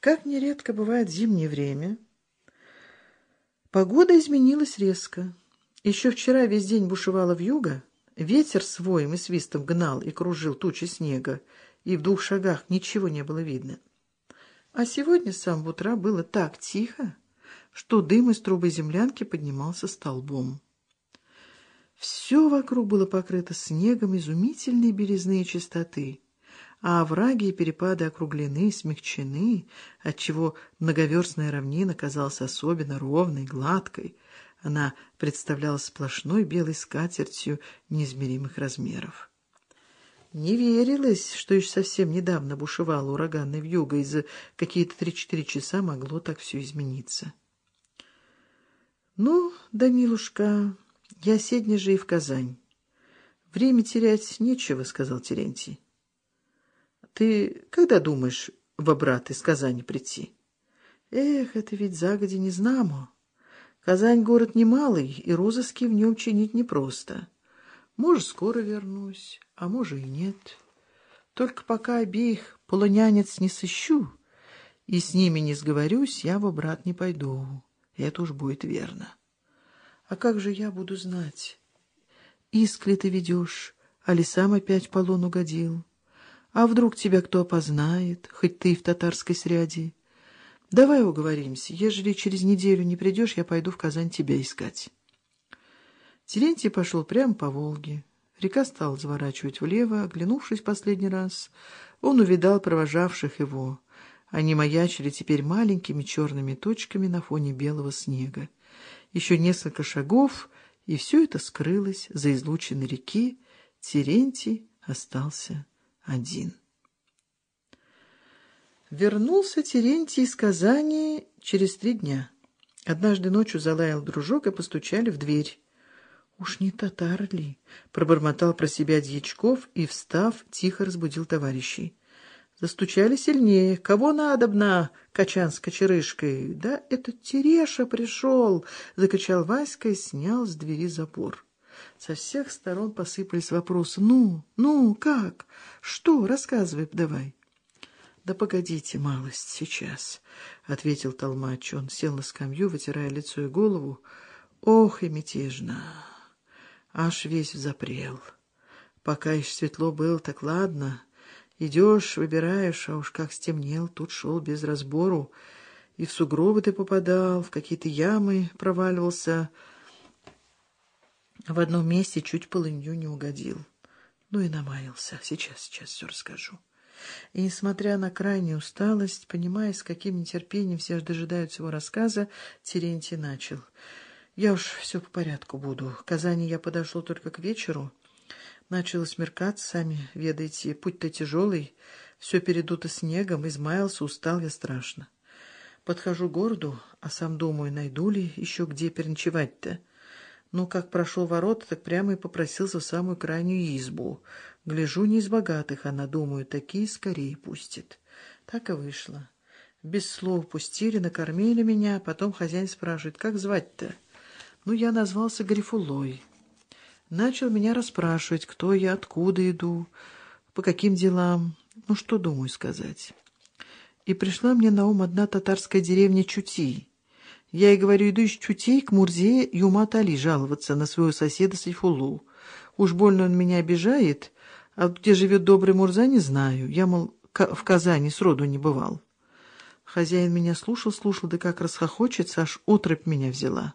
Как нередко бывает в зимнее время, погода изменилась резко. Еще вчера весь день бушевала вьюга, ветер своим и свистом гнал и кружил тучи снега, и в двух шагах ничего не было видно. А сегодня с самого утра было так тихо, что дым из трубы землянки поднимался столбом. Все вокруг было покрыто снегом изумительной белизны и чистоты, а овраги и перепады округлены, смягчены, отчего многоверстная равнина казалась особенно ровной, гладкой. Она представляла сплошной белой скатертью неизмеримых размеров. Не верилось, что еще совсем недавно бушевала ураганная вьюга, и за какие-то три-четыре часа могло так все измениться. «Ну, Данилушка, я сегодня же и в Казань. Время терять нечего», — сказал Терентий. «Ты когда думаешь в обрат из Казани прийти?» «Эх, это ведь загоди не знамо. Казань город немалый, и розыски в нем чинить непросто. Может, скоро вернусь, а может и нет. Только пока обеих полонянец не сыщу и с ними не сговорюсь, я в обрат не пойду». Это уж будет верно. А как же я буду знать? Искли ты ведешь, а ли сам опять полон угодил? А вдруг тебя кто опознает, хоть ты и в татарской сряде? Давай уговоримся, ежели через неделю не придешь, я пойду в Казань тебя искать. Терентий пошел прямо по Волге. Река стала заворачивать влево, оглянувшись последний раз, он увидал провожавших его — они маячили теперь маленькими черными точками на фоне белого снега. Еще несколько шагов, и все это скрылось за излученной реки. Терентий остался один. Вернулся Терентий из Казани через три дня. Однажды ночью залаял дружок и постучали в дверь. «Уж не татар ли?» — пробормотал про себя Дьячков и, встав, тихо разбудил товарищей. Застучали сильнее. «Кого надобно?» — качан с кочерышкой. «Да этот Тереша пришел!» — закричал Васька и снял с двери запор. Со всех сторон посыпались вопросы. «Ну, ну, как? Что? Рассказывай давай». «Да погодите, малость, сейчас», — ответил Толмач. Он сел на скамью, вытирая лицо и голову. «Ох и мятежно! Аж весь взапрел. Пока еще светло было, так ладно». Идешь, выбираешь, а уж как стемнел, тут шел без разбору. И в сугробы ты попадал, в какие-то ямы проваливался. В одном месте чуть полынью не угодил. Ну и намаялся. Сейчас, сейчас все расскажу. И, несмотря на крайнюю усталость, понимая, с каким нетерпением все дожидаются его рассказа, Терентий начал. «Я уж все по порядку буду. К Казани я подошел только к вечеру». Начало смеркаться, сами ведаете, путь-то тяжелый, все передуто снегом, измаялся, устал я страшно. Подхожу к городу, а сам думаю, найду ли еще где переночевать-то. Ну, как прошел ворота, так прямо и попросился в самую крайнюю избу. Гляжу, не из богатых, она, думаю, такие скорее пустит. Так и вышло. Без слов пустили, накормили меня, а потом хозяин спрашивает, как звать-то? Ну, я назвался Грифулой. Начал меня расспрашивать, кто я, откуда иду, по каким делам, ну что думаю сказать. И пришла мне на ум одна татарская деревня Чути. Я и говорю, иду из Чутей к Мурзе Юмат Али жаловаться на своего соседа Сайфулу. Уж больно он меня обижает, а где живет добрый Мурза, не знаю. Я, мол, в Казани сроду не бывал. Хозяин меня слушал, слушал, да как расхохочется, аж отрыбь меня взяла.